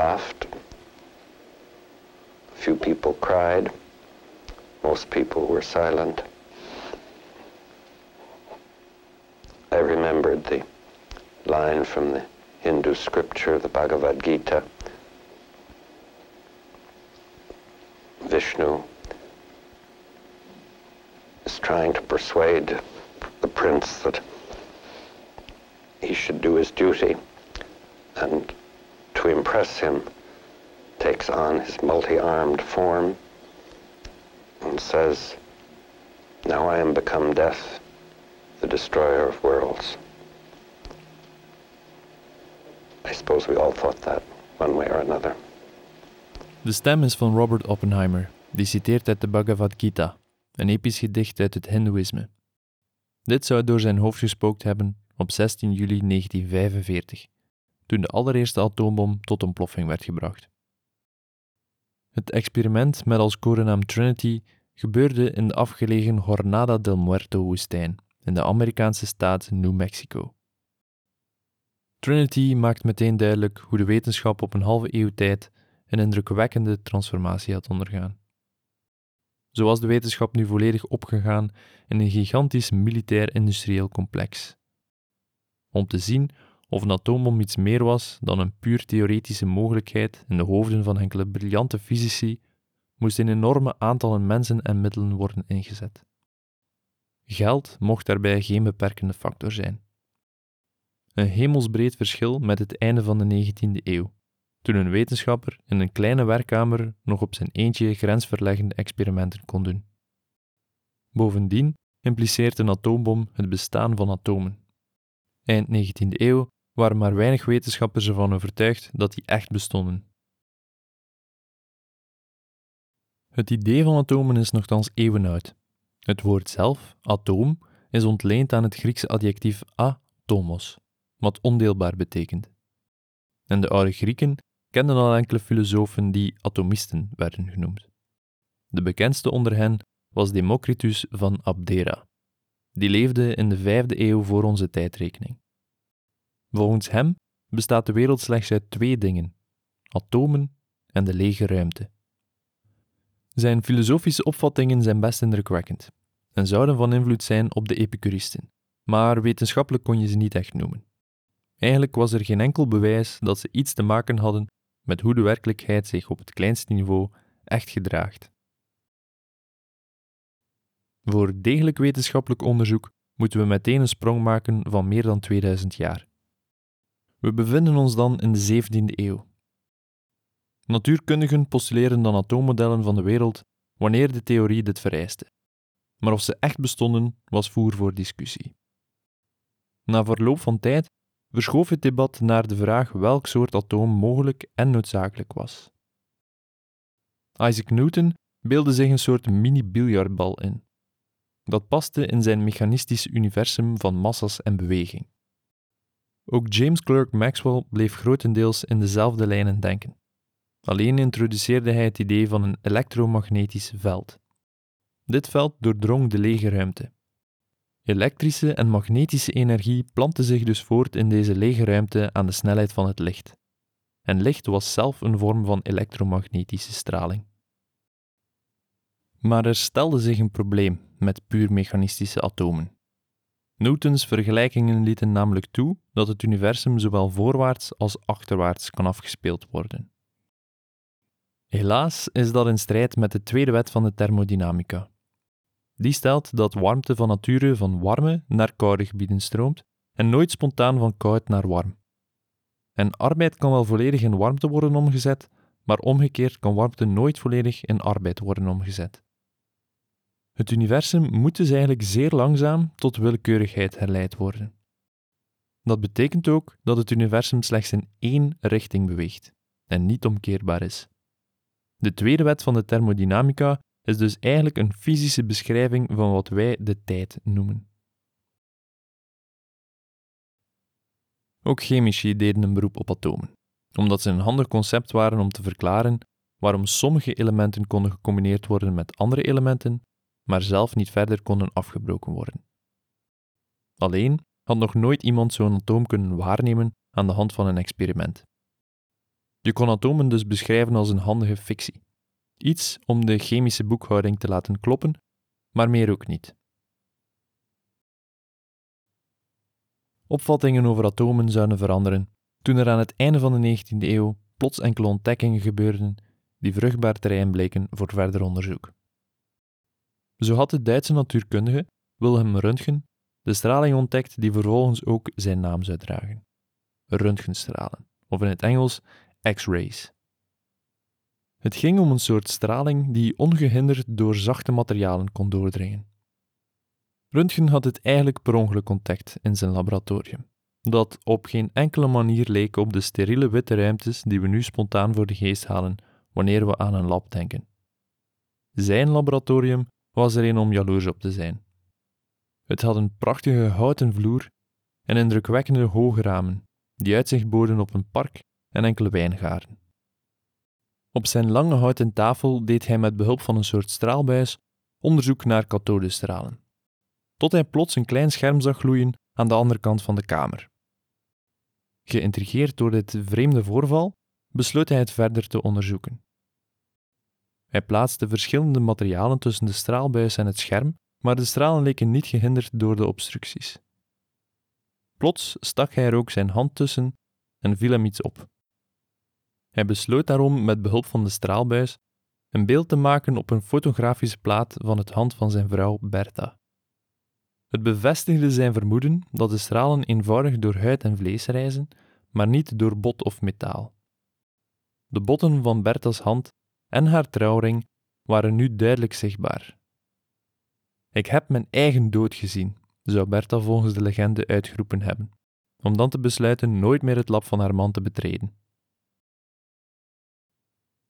laughed. A few people cried. Most people were silent. I remembered the line from the Hindu scripture, the Bhagavad Gita. Vishnu is trying to persuade the prince that he should do his duty and to impress him takes on his multi-armed form and says, Now I am become death, the destroyer of worlds. I suppose we all thought that, one way or another. De stem is van Robert Oppenheimer, die citeert uit de Bhagavad Gita, een episch gedicht uit het Hindoeïsme. Dit zou door zijn hoofd gespookt hebben op 16 juli 1945, toen de allereerste atoombom tot ontploffing werd gebracht. Het experiment met als codenaam Trinity gebeurde in de afgelegen Jornada del Muerto-woestijn in de Amerikaanse staat New Mexico. Trinity maakt meteen duidelijk hoe de wetenschap op een halve eeuw tijd een indrukwekkende transformatie had ondergaan. Zo was de wetenschap nu volledig opgegaan in een gigantisch militair-industrieel complex. Om te zien of een atoombom iets meer was dan een puur theoretische mogelijkheid in de hoofden van enkele briljante fysici, moesten enorme aantallen mensen en middelen worden ingezet. Geld mocht daarbij geen beperkende factor zijn. Een hemelsbreed verschil met het einde van de 19e eeuw, toen een wetenschapper in een kleine werkkamer nog op zijn eentje grensverleggende experimenten kon doen. Bovendien impliceert een atoombom het bestaan van atomen. Eind 19e eeuw waren maar weinig wetenschappers ervan overtuigd dat die echt bestonden. Het idee van atomen is nogthans eeuwenoud. Het woord zelf, atoom, is ontleend aan het Griekse adjectief atomos, wat ondeelbaar betekent. En de oude Grieken kenden al enkele filosofen die atomisten werden genoemd. De bekendste onder hen was Democritus van Abdera. Die leefde in de vijfde eeuw voor onze tijdrekening. Volgens hem bestaat de wereld slechts uit twee dingen: atomen en de lege ruimte. Zijn filosofische opvattingen zijn best indrukwekkend en zouden van invloed zijn op de epicuristen, maar wetenschappelijk kon je ze niet echt noemen. Eigenlijk was er geen enkel bewijs dat ze iets te maken hadden met hoe de werkelijkheid zich op het kleinste niveau echt gedraagt. Voor degelijk wetenschappelijk onderzoek moeten we meteen een sprong maken van meer dan 2000 jaar. We bevinden ons dan in de 17e eeuw. Natuurkundigen postuleren dan atoommodellen van de wereld wanneer de theorie dit vereiste. Maar of ze echt bestonden, was voer voor discussie. Na verloop van tijd verschoof het debat naar de vraag welk soort atoom mogelijk en noodzakelijk was. Isaac Newton beelde zich een soort mini-biljartbal in. Dat paste in zijn mechanistisch universum van massa's en beweging. Ook James Clerk Maxwell bleef grotendeels in dezelfde lijnen denken. Alleen introduceerde hij het idee van een elektromagnetisch veld. Dit veld doordrong de lege ruimte. Elektrische en magnetische energie plantte zich dus voort in deze lege ruimte aan de snelheid van het licht. En licht was zelf een vorm van elektromagnetische straling. Maar er stelde zich een probleem met puur mechanistische atomen. Newtons vergelijkingen lieten namelijk toe dat het universum zowel voorwaarts als achterwaarts kan afgespeeld worden. Helaas is dat in strijd met de tweede wet van de thermodynamica. Die stelt dat warmte van nature van warme naar koude gebieden stroomt en nooit spontaan van koud naar warm. En arbeid kan wel volledig in warmte worden omgezet, maar omgekeerd kan warmte nooit volledig in arbeid worden omgezet. Het universum moet dus eigenlijk zeer langzaam tot willekeurigheid herleid worden. Dat betekent ook dat het universum slechts in één richting beweegt en niet omkeerbaar is. De tweede wet van de thermodynamica is dus eigenlijk een fysische beschrijving van wat wij de tijd noemen. Ook chemici deden een beroep op atomen, omdat ze een handig concept waren om te verklaren waarom sommige elementen konden gecombineerd worden met andere elementen, maar zelf niet verder konden afgebroken worden. Alleen had nog nooit iemand zo'n atoom kunnen waarnemen aan de hand van een experiment. Je kon atomen dus beschrijven als een handige fictie. Iets om de chemische boekhouding te laten kloppen, maar meer ook niet. Opvattingen over atomen zouden veranderen toen er aan het einde van de 19e eeuw plots enkele ontdekkingen gebeurden die vruchtbaar terrein bleken voor verder onderzoek. Zo had de Duitse natuurkundige Wilhelm Röntgen de straling ontdekt die vervolgens ook zijn naam zou dragen: röntgenstralen, of in het Engels X-rays. Het ging om een soort straling die ongehinderd door zachte materialen kon doordringen. Röntgen had het eigenlijk per ongeluk ontdekt in zijn laboratorium, dat op geen enkele manier leek op de steriele witte ruimtes die we nu spontaan voor de geest halen wanneer we aan een lab denken. Zijn laboratorium was er een om jaloers op te zijn. Het had een prachtige houten vloer en indrukwekkende hoge ramen, die uitzicht boden op een park en enkele wijngaarden. Op zijn lange houten tafel deed hij met behulp van een soort straalbuis onderzoek naar kathodestralen, tot hij plots een klein scherm zag gloeien aan de andere kant van de kamer. Geïntrigeerd door dit vreemde voorval, besloot hij het verder te onderzoeken. Hij plaatste verschillende materialen tussen de straalbuis en het scherm, maar de stralen leken niet gehinderd door de obstructies. Plots stak hij er ook zijn hand tussen en viel hem iets op. Hij besloot daarom met behulp van de straalbuis een beeld te maken op een fotografische plaat van het hand van zijn vrouw Bertha. Het bevestigde zijn vermoeden dat de stralen eenvoudig door huid en vlees reizen, maar niet door bot of metaal. De botten van Bertha's hand en haar trouwring waren nu duidelijk zichtbaar. Ik heb mijn eigen dood gezien, zou Bertha volgens de legende uitgeroepen hebben, om dan te besluiten nooit meer het lab van haar man te betreden.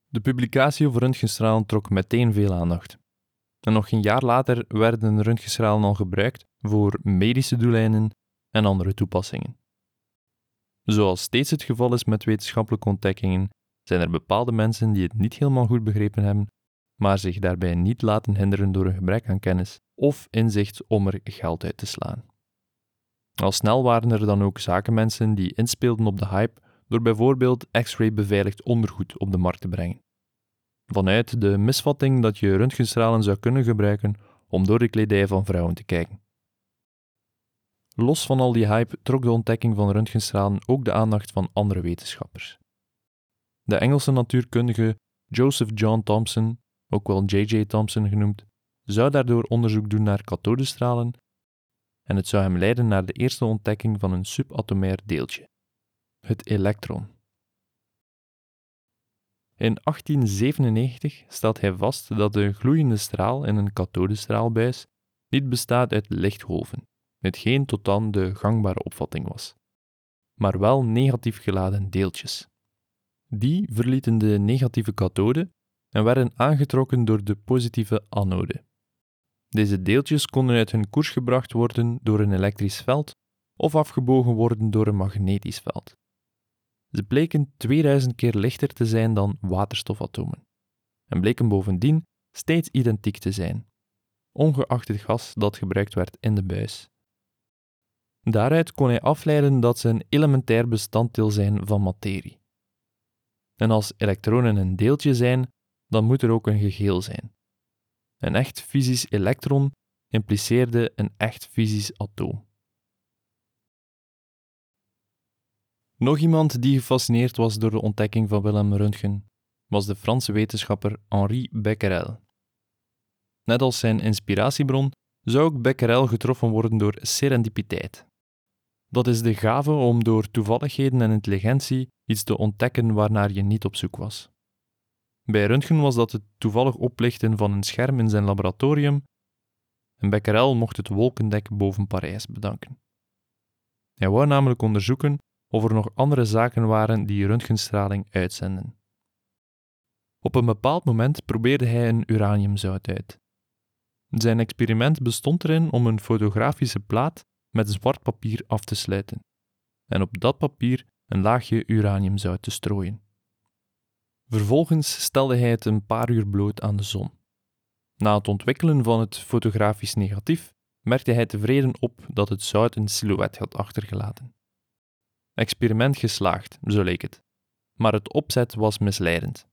De publicatie over röntgenstralen trok meteen veel aandacht. En nog een jaar later werden röntgenstralen al gebruikt voor medische doeleinden en andere toepassingen. Zoals steeds het geval is met wetenschappelijke ontdekkingen, zijn er bepaalde mensen die het niet helemaal goed begrepen hebben, maar zich daarbij niet laten hinderen door een gebrek aan kennis of inzicht om er geld uit te slaan. Al snel waren er dan ook zakenmensen die inspeelden op de hype door bijvoorbeeld X-ray beveiligd ondergoed op de markt te brengen. Vanuit de misvatting dat je röntgenstralen zou kunnen gebruiken om door de kledij van vrouwen te kijken. Los van al die hype trok de ontdekking van röntgenstralen ook de aandacht van andere wetenschappers. De Engelse natuurkundige Joseph John Thomson, ook wel J.J. Thomson genoemd, zou daardoor onderzoek doen naar kathodestralen en het zou hem leiden naar de eerste ontdekking van een subatomair deeltje, het elektron. In 1897 stelt hij vast dat de gloeiende straal in een kathodestraalbuis niet bestaat uit lichtgolven, hetgeen tot dan de gangbare opvatting was, maar wel negatief geladen deeltjes. Die verlieten de negatieve kathode en werden aangetrokken door de positieve anode. Deze deeltjes konden uit hun koers gebracht worden door een elektrisch veld of afgebogen worden door een magnetisch veld. Ze bleken 2000 keer lichter te zijn dan waterstofatomen en bleken bovendien steeds identiek te zijn, ongeacht het gas dat gebruikt werd in de buis. Daaruit kon hij afleiden dat ze een elementair bestanddeel zijn van materie. En als elektronen een deeltje zijn, dan moet er ook een geheel zijn. Een echt fysisch elektron impliceerde een echt fysisch atoom. Nog iemand die gefascineerd was door de ontdekking van Willem Röntgen was de Franse wetenschapper Henri Becquerel. Net als zijn inspiratiebron zou ook Becquerel getroffen worden door serendipiteit. Dat is de gave om door toevalligheden en intelligentie iets te ontdekken waarnaar je niet op zoek was. Bij Röntgen was dat het toevallig oplichten van een scherm in zijn laboratorium en Becquerel mocht het wolkendek boven Parijs bedanken. Hij wou namelijk onderzoeken of er nog andere zaken waren die röntgenstraling uitzenden. Op een bepaald moment probeerde hij een uraniumzout uit. Zijn experiment bestond erin om een fotografische plaat met zwart papier af te sluiten en op dat papier een laagje uraniumzout te strooien. Vervolgens stelde hij het een paar uur bloot aan de zon. Na het ontwikkelen van het fotografisch negatief merkte hij tevreden op dat het zout een silhouet had achtergelaten. Experiment geslaagd, zo leek het. maar het opzet was misleidend.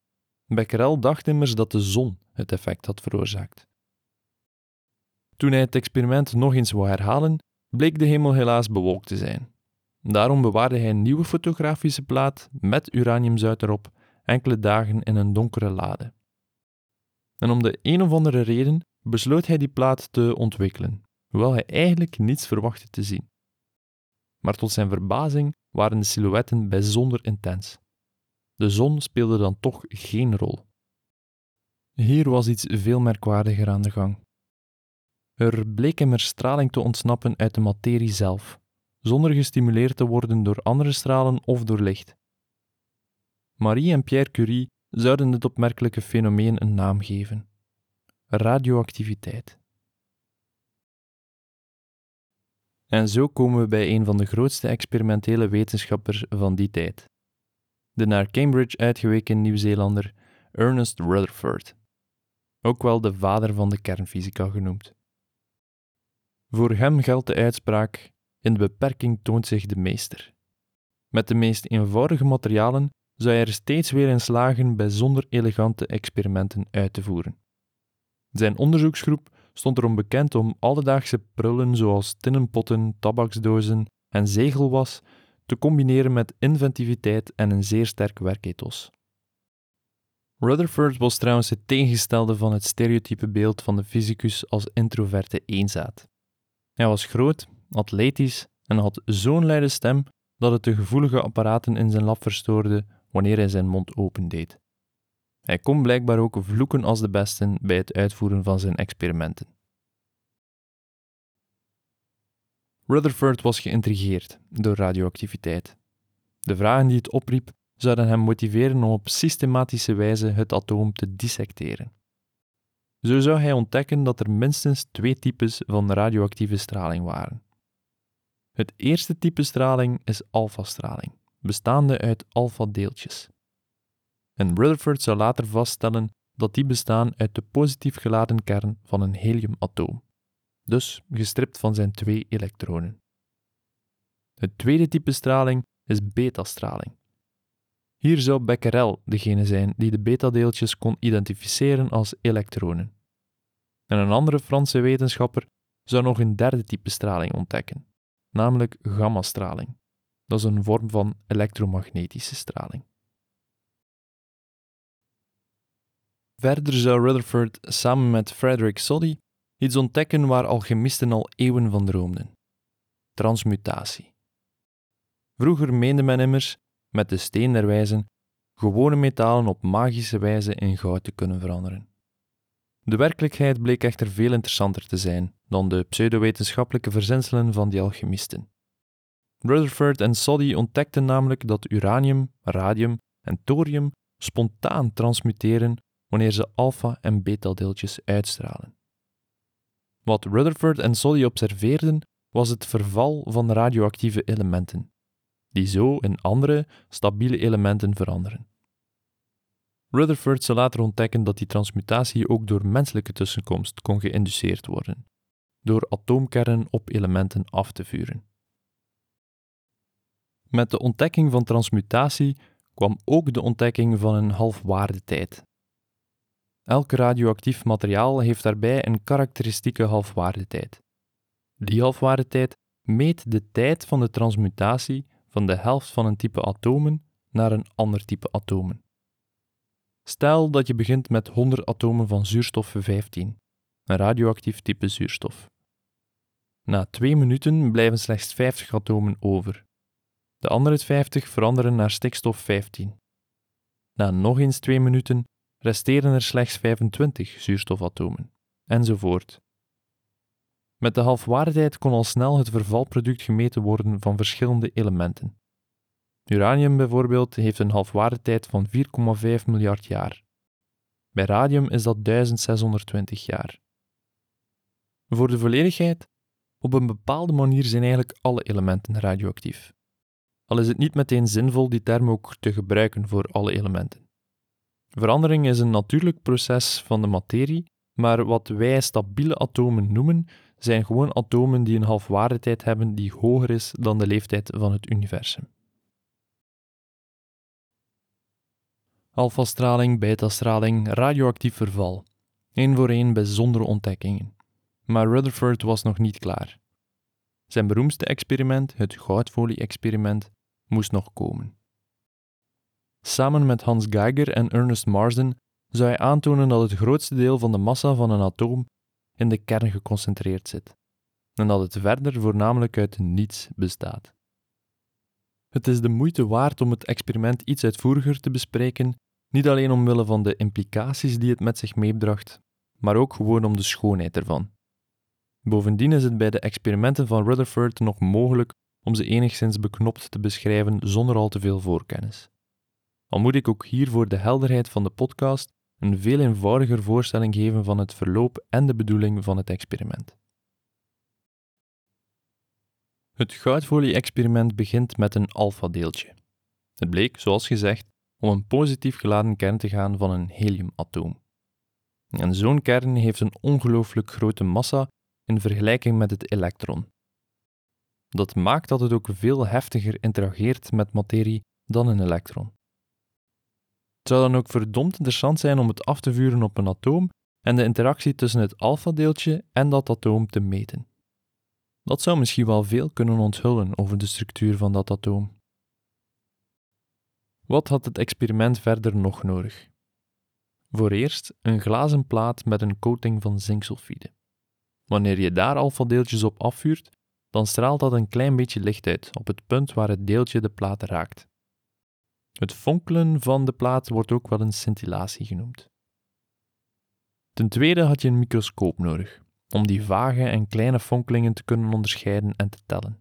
Becquerel dacht immers dat de zon het effect had veroorzaakt. Toen hij het experiment nog eens wou herhalen, bleek de hemel helaas bewolkt te zijn. Daarom bewaarde hij een nieuwe fotografische plaat met uraniumzout erop enkele dagen in een donkere lade. En om de een of andere reden besloot hij die plaat te ontwikkelen, hoewel hij eigenlijk niets verwachtte te zien. Maar tot zijn verbazing waren de silhouetten bijzonder intens. De zon speelde dan toch geen rol. Hier was iets veel merkwaardiger aan de gang. Er bleek hem er straling te ontsnappen uit de materie zelf, zonder gestimuleerd te worden door andere stralen of door licht. Marie en Pierre Curie zouden dit opmerkelijke fenomeen een naam geven: radioactiviteit. En zo komen we bij een van de grootste experimentele wetenschappers van die tijd. De naar Cambridge uitgeweken Nieuw-Zeelander Ernest Rutherford, ook wel de vader van de kernfysica genoemd. Voor hem geldt de uitspraak: in de beperking toont zich de meester. Met de meest eenvoudige materialen zou hij er steeds weer in slagen bijzonder elegante experimenten uit te voeren. Zijn onderzoeksgroep stond erom bekend om alledaagse prullen zoals tinnenpotten, tabaksdozen en zegelwas te combineren met inventiviteit en een zeer sterk werkethos. Rutherford was trouwens het tegenstelde van het stereotype beeld van de fysicus als introverte eenzaad. Hij was groot, atletisch en had zo'n luide stem dat het de gevoelige apparaten in zijn lab verstoorde wanneer hij zijn mond opendeed. Hij kon blijkbaar ook vloeken als de besten bij het uitvoeren van zijn experimenten. Rutherford was geïntrigeerd door radioactiviteit. De vragen die het opriep zouden hem motiveren om op systematische wijze het atoom te dissecteren. Zo zou hij ontdekken dat er minstens twee types van radioactieve straling waren. Het eerste type straling is alfastraling, bestaande uit alfa-deeltjes. En Rutherford zou later vaststellen dat die bestaan uit de positief geladen kern van een heliumatoom, dus gestript van zijn twee elektronen. Het tweede type straling is betastraling. Hier zou Becquerel degene zijn die de betadeeltjes kon identificeren als elektronen. En een andere Franse wetenschapper zou nog een derde type straling ontdekken, namelijk gammastraling. Dat is een vorm van elektromagnetische straling. Verder zou Rutherford samen met Frederick Soddy iets ontdekken waar alchemisten al eeuwen van droomden: transmutatie. Vroeger meende men immers, met de steen der wijzen, gewone metalen op magische wijze in goud te kunnen veranderen. De werkelijkheid bleek echter veel interessanter te zijn dan de pseudowetenschappelijke verzinselen van die alchemisten. Rutherford en Soddy ontdekten namelijk dat uranium, radium en thorium spontaan transmuteren wanneer ze alpha- en beta-deeltjes uitstralen. Wat Rutherford en Soddy observeerden was het verval van radioactieve elementen, die zo in andere, stabiele elementen veranderen. Rutherford zou later ontdekken dat die transmutatie ook door menselijke tussenkomst kon geïnduceerd worden, door atoomkernen op elementen af te vuren. Met de ontdekking van transmutatie kwam ook de ontdekking van een halfwaardetijd. Elk radioactief materiaal heeft daarbij een karakteristieke halfwaardetijd. Die halfwaardetijd meet de tijd van de transmutatie van de helft van een type atomen naar een ander type atomen. Stel dat je begint met 100 atomen van zuurstof 15, een radioactief type zuurstof. Na twee minuten blijven slechts 50 atomen over. De andere 50 veranderen naar stikstof 15. Na nog eens twee minuten resteren er slechts 25 zuurstofatomen, enzovoort. Met de halfwaardheid kon al snel het vervalproduct gemeten worden van verschillende elementen. Uranium bijvoorbeeld heeft een halfwaardetijd van 4,5 miljard jaar. Bij radium is dat 1620 jaar. Voor de volledigheid, op een bepaalde manier zijn eigenlijk alle elementen radioactief. Al is het niet meteen zinvol die term ook te gebruiken voor alle elementen. Verandering is een natuurlijk proces van de materie, maar wat wij stabiele atomen noemen, zijn gewoon atomen die een halfwaardetijd hebben die hoger is dan de leeftijd van het universum. Alpha-straling, beta-straling, radioactief verval. Eén voor één bijzondere ontdekkingen. Maar Rutherford was nog niet klaar. Zijn beroemdste experiment, het goudfolie-experiment, moest nog komen. Samen met Hans Geiger en Ernest Marsden zou hij aantonen dat het grootste deel van de massa van een atoom in de kern geconcentreerd zit, en dat het verder voornamelijk uit niets bestaat. Het is de moeite waard om het experiment iets uitvoeriger te bespreken, niet alleen omwille van de implicaties die het met zich meebracht, maar ook gewoon om de schoonheid ervan. Bovendien is het bij de experimenten van Rutherford nog mogelijk om ze enigszins beknopt te beschrijven zonder al te veel voorkennis. Al moet ik ook hier voor de helderheid van de podcast een veel eenvoudiger voorstelling geven van het verloop en de bedoeling van het experiment. Het goudfolie-experiment begint met een alpha-deeltje. Het bleek, zoals gezegd, om een positief geladen kern te gaan van een heliumatoom. En zo'n kern heeft een ongelooflijk grote massa in vergelijking met het elektron. Dat maakt dat het ook veel heftiger interageert met materie dan een elektron. Het zou dan ook verdomd interessant zijn om het af te vuren op een atoom en de interactie tussen het alpha-deeltje en dat atoom te meten. Dat zou misschien wel veel kunnen onthullen over de structuur van dat atoom. Wat had het experiment verder nog nodig? Voor eerst een glazen plaat met een coating van zinksulfide. Wanneer je daar alfa-deeltjes op afvuurt, dan straalt dat een klein beetje licht uit op het punt waar het deeltje de plaat raakt. Het fonkelen van de plaat wordt ook wel een scintillatie genoemd. Ten tweede had je een microscoop nodig, om die vage en kleine fonkelingen te kunnen onderscheiden en te tellen.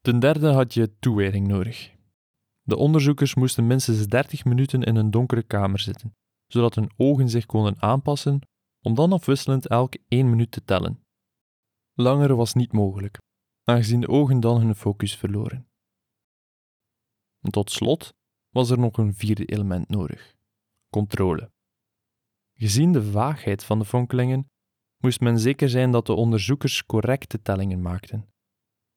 Ten derde had je toewijding nodig. De onderzoekers moesten minstens 30 minuten in een donkere kamer zitten, zodat hun ogen zich konden aanpassen om dan afwisselend elk één minuut te tellen. Langer was niet mogelijk, aangezien de ogen dan hun focus verloren. Tot slot was er nog een vierde element nodig: controle. Gezien de vaagheid van de fonkelingen moest men zeker zijn dat de onderzoekers correcte tellingen maakten.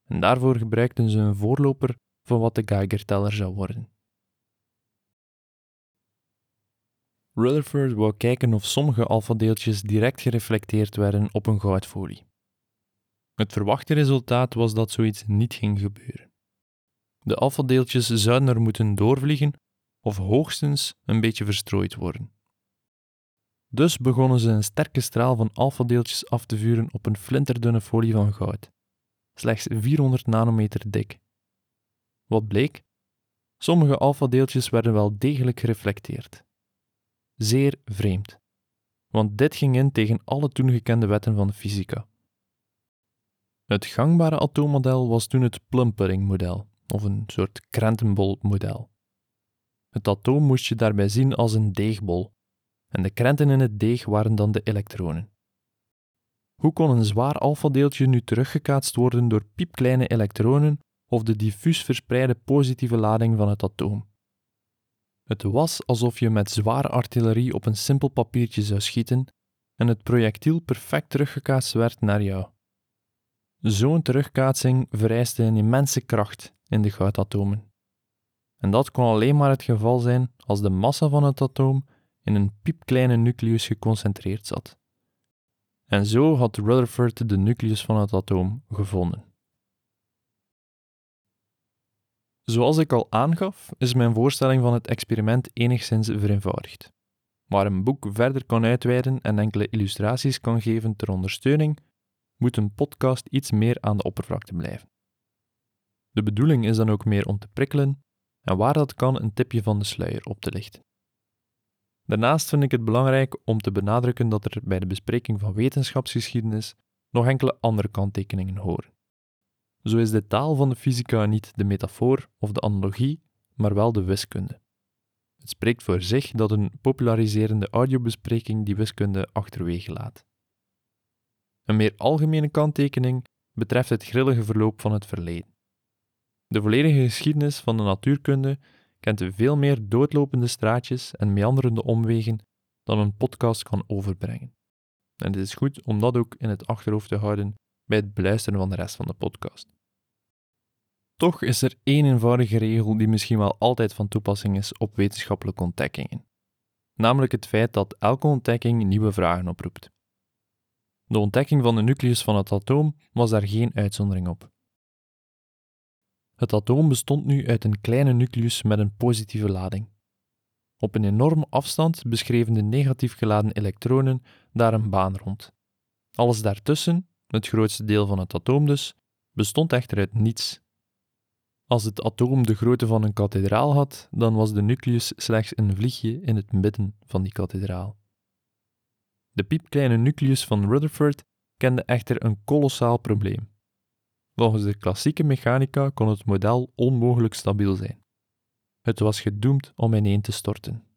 En daarvoor gebruikten ze een voorloper van wat de Geiger-teller zou worden. Rutherford wou kijken of sommige alfadeeltjes direct gereflecteerd werden op een goudfolie. Het verwachte resultaat was dat zoiets niet ging gebeuren. De alfadeeltjes zouden er moeten doorvliegen of hoogstens een beetje verstrooid worden. Dus begonnen ze een sterke straal van alfadeeltjes af te vuren op een flinterdunne folie van goud, slechts 400 nanometer dik. Wat bleek? Sommige alfadeeltjes werden wel degelijk gereflecteerd. Zeer vreemd, want dit ging in tegen alle toen gekende wetten van de fysica. Het gangbare atoommodel was toen het Plumpering-model, of een soort krentenbol-model. Het atoom moest je daarbij zien als een deegbol, en de krenten in het deeg waren dan de elektronen. Hoe kon een zwaar alfadeeltje nu teruggekaatst worden door piepkleine elektronen of de diffuus verspreide positieve lading van het atoom? Het was alsof je met zware artillerie op een simpel papiertje zou schieten en het projectiel perfect teruggekaatst werd naar jou. Zo'n terugkaatsing vereiste een immense kracht in de goudatomen. En dat kon alleen maar het geval zijn als de massa van het atoom in een piepkleine nucleus geconcentreerd zat. En zo had Rutherford de nucleus van het atoom gevonden. Zoals ik al aangaf, is mijn voorstelling van het experiment enigszins vereenvoudigd. Waar een boek verder kan uitweiden en enkele illustraties kan geven ter ondersteuning, moet een podcast iets meer aan de oppervlakte blijven. De bedoeling is dan ook meer om te prikkelen en waar dat kan een tipje van de sluier op te lichten. Daarnaast vind ik het belangrijk om te benadrukken dat er bij de bespreking van wetenschapsgeschiedenis nog enkele andere kanttekeningen horen. Zo is de taal van de fysica niet de metafoor of de analogie, maar wel de wiskunde. Het spreekt voor zich dat een populariserende audiobespreking die wiskunde achterwege laat. Een meer algemene kanttekening betreft het grillige verloop van het verleden. De volledige geschiedenis van de natuurkunde kent veel meer doodlopende straatjes en meanderende omwegen dan een podcast kan overbrengen. En het is goed om dat ook in het achterhoofd te houden bij het beluisteren van de rest van de podcast. Toch is er één eenvoudige regel die misschien wel altijd van toepassing is op wetenschappelijke ontdekkingen. Namelijk het feit dat elke ontdekking nieuwe vragen oproept. De ontdekking van de nucleus van het atoom was daar geen uitzondering op. Het atoom bestond nu uit een kleine nucleus met een positieve lading. Op een enorme afstand beschreven de negatief geladen elektronen daar een baan rond. Alles daartussen, het grootste deel van het atoom dus, bestond echter uit niets. Als het atoom de grootte van een kathedraal had, dan was de nucleus slechts een vliegje in het midden van die kathedraal. De piepkleine nucleus van Rutherford kende echter een kolossaal probleem. Volgens de klassieke mechanica kon het model onmogelijk stabiel zijn. Het was gedoemd om ineen te storten.